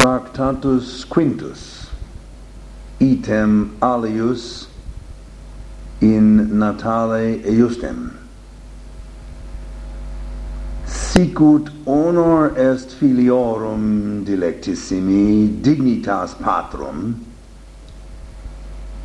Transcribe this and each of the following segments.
Tractatus Quintus item alius in natale eustem sicut honor est filiorum dilectissimi dignitas patrum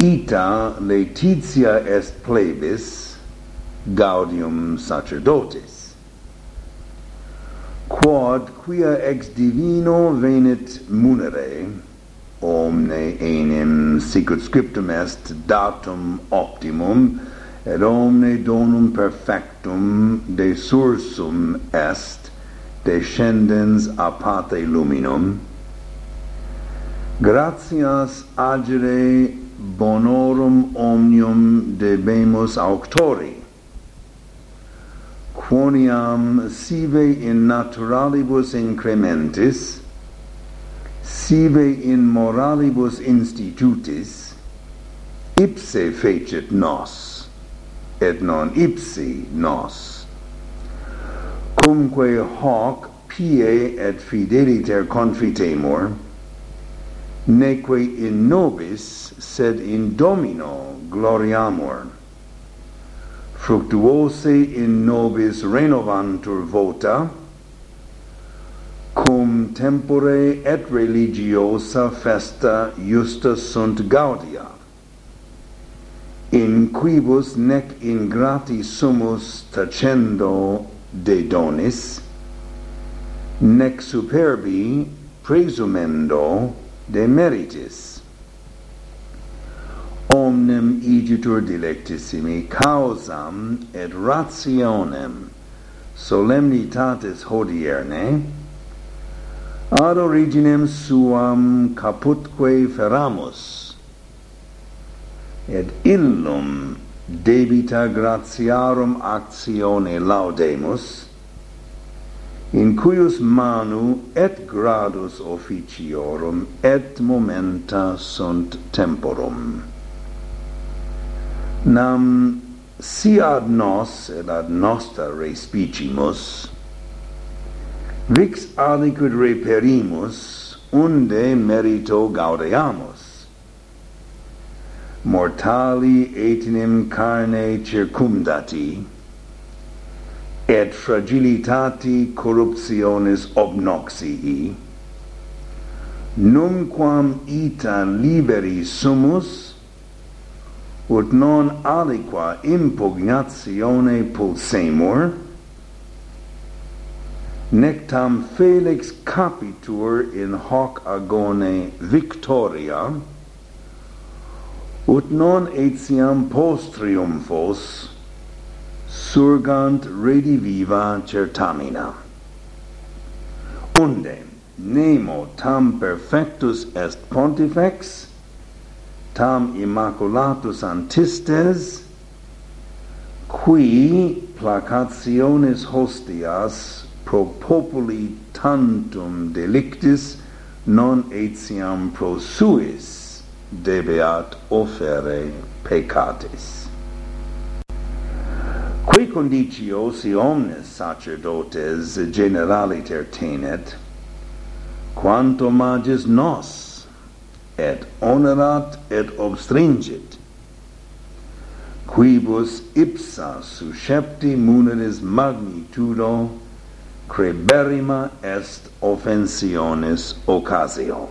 ita laetitia est plebis gaudium sacerdotis quod quia ex divino venit munere omne enim sicut scriptum est datum optimum et omne donum perfectum de sursum est descendens a pate luminum. Gratias agere bonorum omnium debemus auctori quoniam sive in naturalibus incrementis sive in moralibus institutis ipse fecit nos et non ipsi nos. Cumque hoc pie et fideliter confitemur neque in nobis sed in domino gloriamur fructuose in nobis renovantur vota, cum tempore et religiosa festa justa sunt gaudia, in quibus nec ingrati sumus tacendo de donis, nec superbi presumendo de meritis omnem igitur dilectissimi causam et rationem solemnitatis hodierne ad originem suam caputque feramus et illum debita gratiarum actione laudemus in cuius manu et gradus officiorum et momenta sunt temporum nam si ad nos et ad nostra respicimus vix aliquid reperimus unde merito gaudeamus. Mortali etinem carne circumdati et fragilitati corruptionis obnoxii numquam ita liberi sumus ut non aliqua impugnatione pulsemur, nec tam felix capitur in hoc agone victoria, ut non etiam post triumphos surgant rediviva certamina. Unde nemo tam perfectus est pontifex, tam immaculatus antistes qui placationes hostias pro populi tantum delictis non etiam pro suis debeat offere peccatis qui conditio si omnes sacerdotes generaliter tenet quanto magis nos et onerat et obstringit. Quibus ipsa suscepti muneris magnitudo creberrima est offensiones occasio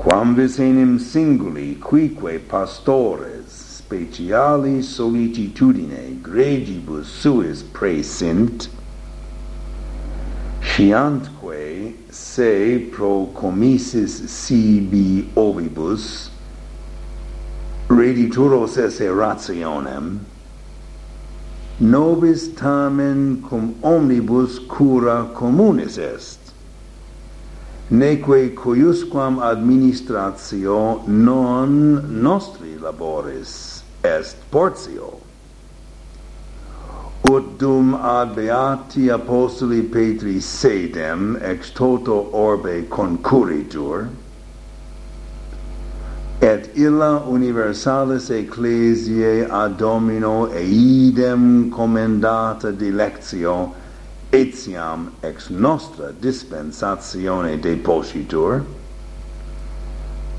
quam vis enim singuli quique pastores speciali solitudine gregibus suis presint Sciantque se pro commissis sibi ovibus redituros esse rationem nobis tamen cum omnibus cura communis est neque cuiusquam administratio non nostri laboris est portio ut dum ad beati apostoli Petri sedem ex toto orbe concurritur, et illa universalis ecclesiae ad domino eidem commendata dilectio etiam ex nostra dispensatione depositur,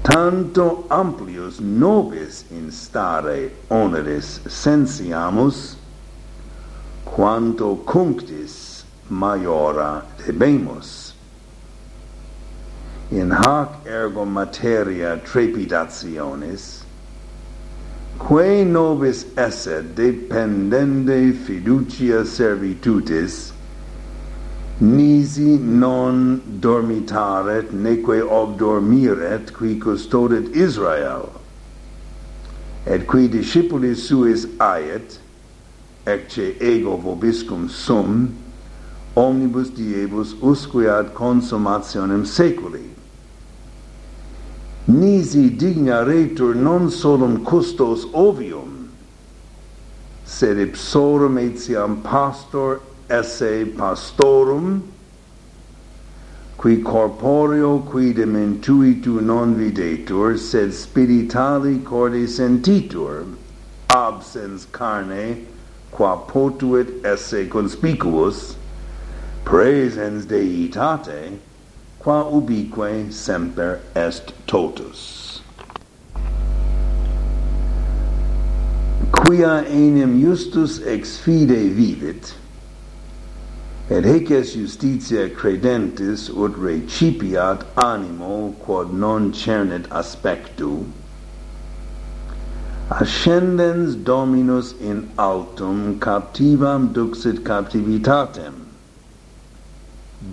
tanto amplius nobis instare oneris sensiamus, quanto cunctis maiora debemus. In hac ergo materia trepidationis quae nobis esse dependende fiducia servitutis nisi non dormitaret neque obdormiret qui custodet Israel. Et qui discipulis suis aiet ecce ego vobiscum sum omnibus diebus usque ad consummationem seculi. Nisi digna retur non solum custos ovium sed ipsorum etiam pastor esse pastorum qui corporeo quidem intuitu non videtur sed spiritali corde sentitur absens carne qua potuit esse conspicuus, praesens Deitate, qua ubique semper est totus. Quia enim justus ex fide vivit, et hec justitia credentis ut recipiat animo quod non cernet aspectu, ascendens dominus in autum captivam duxit captivitatem.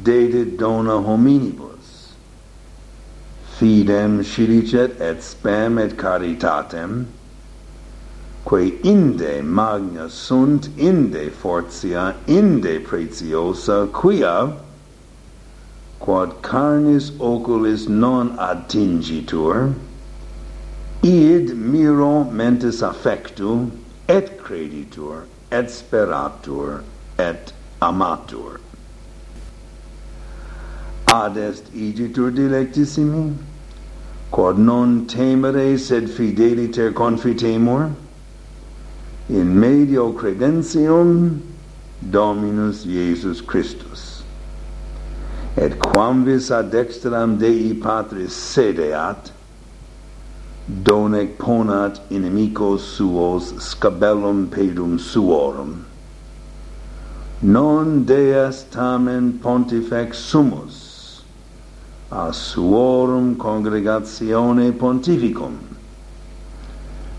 Dedit dona hominibus. Fidem scilicet et spem et caritatem quae inde magna sunt inde fortia inde pretiosa quia quod carnis oculis non attingitur Id miro mentis affectu, et creditur, et speratur, et amatur. Ad est igitur dilectissimi, quod non temere sed fideliter confitemur, in medio credentium Dominus Iesus Christus. Et quamvis ad dextram Dei Patris sedeat, Donec ponat inimicos suos scabellum pedum suorum. Non deas tamen pontifex sumus, a suorum congregatione pontificum.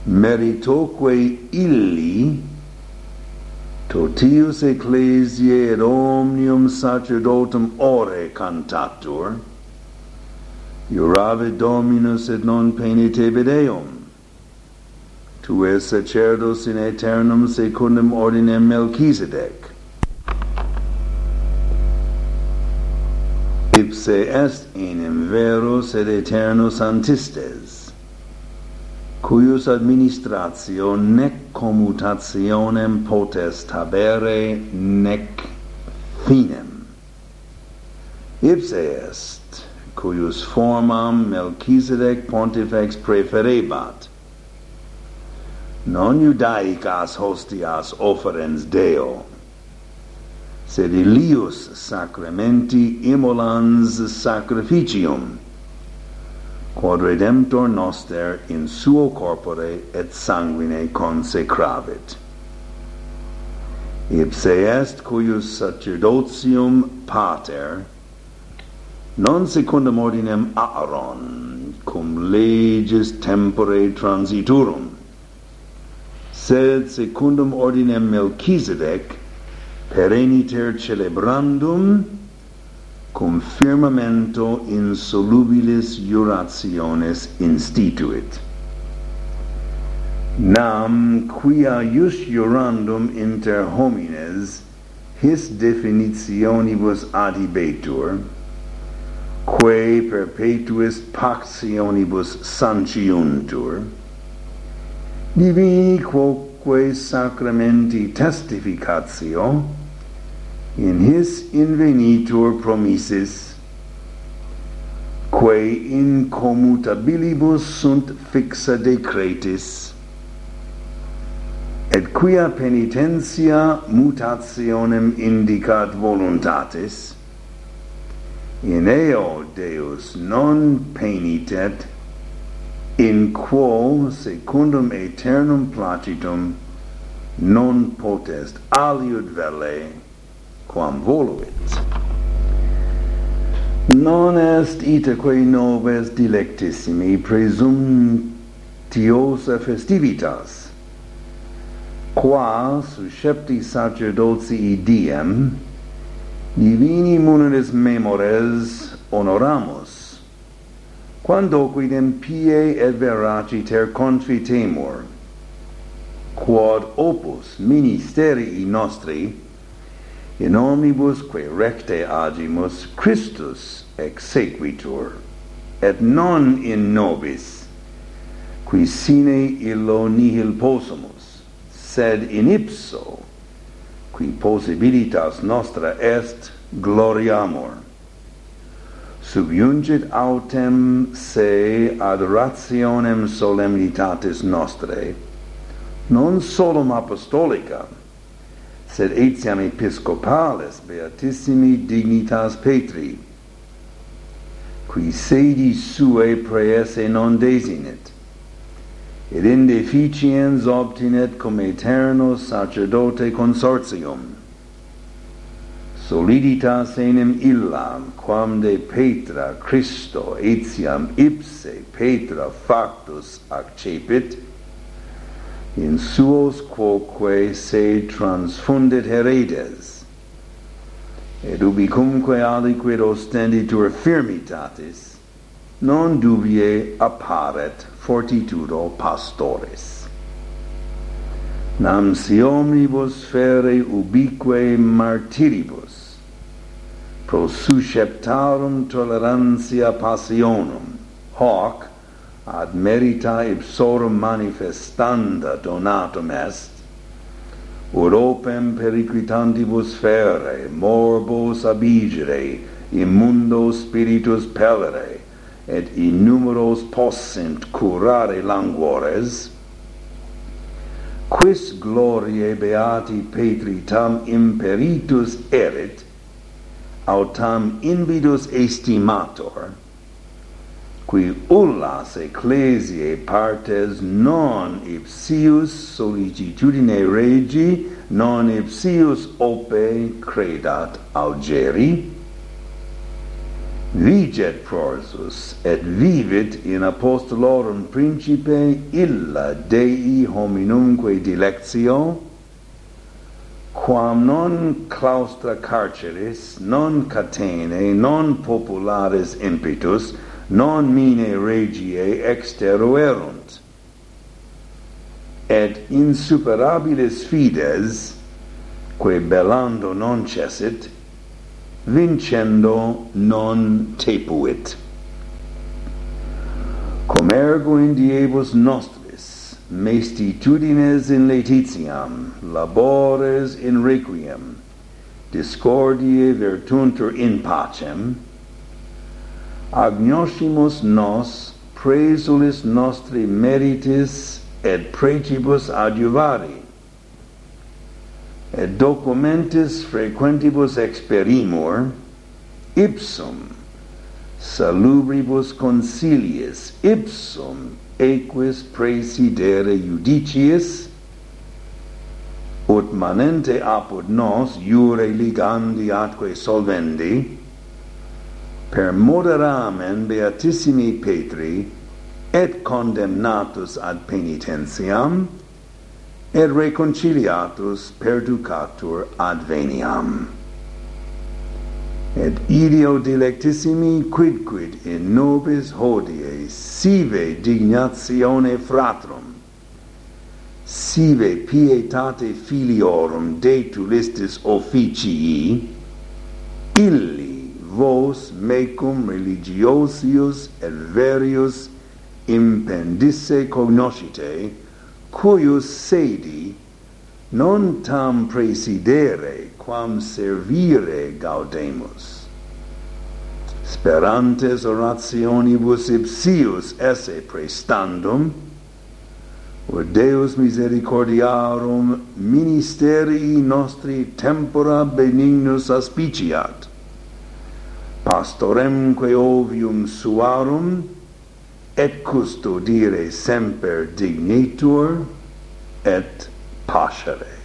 Meritoque illi, totius ecclesiae et omnium sacerdotum ore cantatur, Iurave Dominus et non penitebit eum. Tu es sacerdos in aeternum secundum ordinem Melchizedec. Ipse est enim veros et aeternus antistes, cuius administratio nec commutationem potest habere nec finem. Ipse est cuius formam Melchizedek pontifex preferebat. Non judaicas hostias offerens Deo, sed ilius sacramenti immolans sacrificium, quod redemptor noster in suo corpore et sanguine consecravit. Ipse est cuius sacerdotium pater, non secundum ordinem Aaron cum leges tempore transiturum. Sed secundum ordinem Melchizedek pereniter celebrandum cum firmamento insolubilis jurationes instituit. Nam quia ius jurandum inter homines his definitionibus adibetur quae perpetuis pactionibus sanciuntur, divini quoque sacramenti testificatio, in his invenitur promissis quae incommutabilibus sunt fixa decretis, et quia penitentia mutationem indicat voluntatis, in eo Deus non penitet, in quo secundum aeternum placitum non potest aliud velle quam voluit. Non est itaque nobis dilectissimi presumptiosa festivitas, qua suscepti sacerdotii diem, Divini muneris memores honoramus, quando quidem pie et veraciter confitemur, quod opus ministerii nostri, in omnibus quae recte agimus, Christus exequitur, et non in nobis, qui sine illo nihil possumus, sed in ipso qui possibilitas nostra est gloriamur subjungit autem se ad rationem solemnitatis nostrae non solum apostolica sed etiam episcopalis beatissimi dignitas Petri qui sedi suae praese non desinit et in deficiens obtinet cum aeterno sacerdote consortium. Soliditas enim illam quam de Petra Christo etiam ipse Petra factus accepit in suos quoque se transfundit heredes et ubicumque aliquid ostenditur firmitatis non dubie apparet fortitudo pastores. Nam si omnibus fere ubique martiribus, pro susceptarum tolerantia passionum, hoc ad merita ipsorum manifestanda donatum est, ur opem periquitantibus fere, morbos abigere, immundo spiritus pellere, et in numeros possent curare languores quis gloriae beati Petri tam imperitus erit aut tam invidus estimator qui ullas ecclesiae partes non ipsius solicitudine regi non ipsius ope credat augeri viget prorsus et vivit in apostolorum principe illa Dei hominumque dilectio quam non claustra carceris non catene non populares impetus non mine regiae exteruerunt. Et insuperabilis fides quae bellando non cessit vincendo non tepuit. Cum ergo in diebus nostris, mestitudines in laetitiam, labores in requiem, discordiae virtuntur in pacem, agnoscimus nos praesulis nostri meritis et precibus adiuvari documentis frequentibus experimur ipsum salubribus consiliis ipsum equis praesidere judicies ut manente apud nos iure ligandi atque solvendi per moderamen beatissimi Petri et condemnatus ad penitentiam et reconciliatus perducatur adveniam. Et ideo dilectissimi quidquid in nobis hodie sive dignatione fratrum, sive pietate filiorum detulistis officii, illi vos mecum religiosius et verius impendisse cognoscite, cuius sedi non tam presidere quam servire gaudemus. Sperantes orationibus ipsius esse prestandum ut Deus misericordiarum ministerii nostri tempora benignus aspiciat. Pastoremque ovium suarum et custodire semper dignitur et pascere.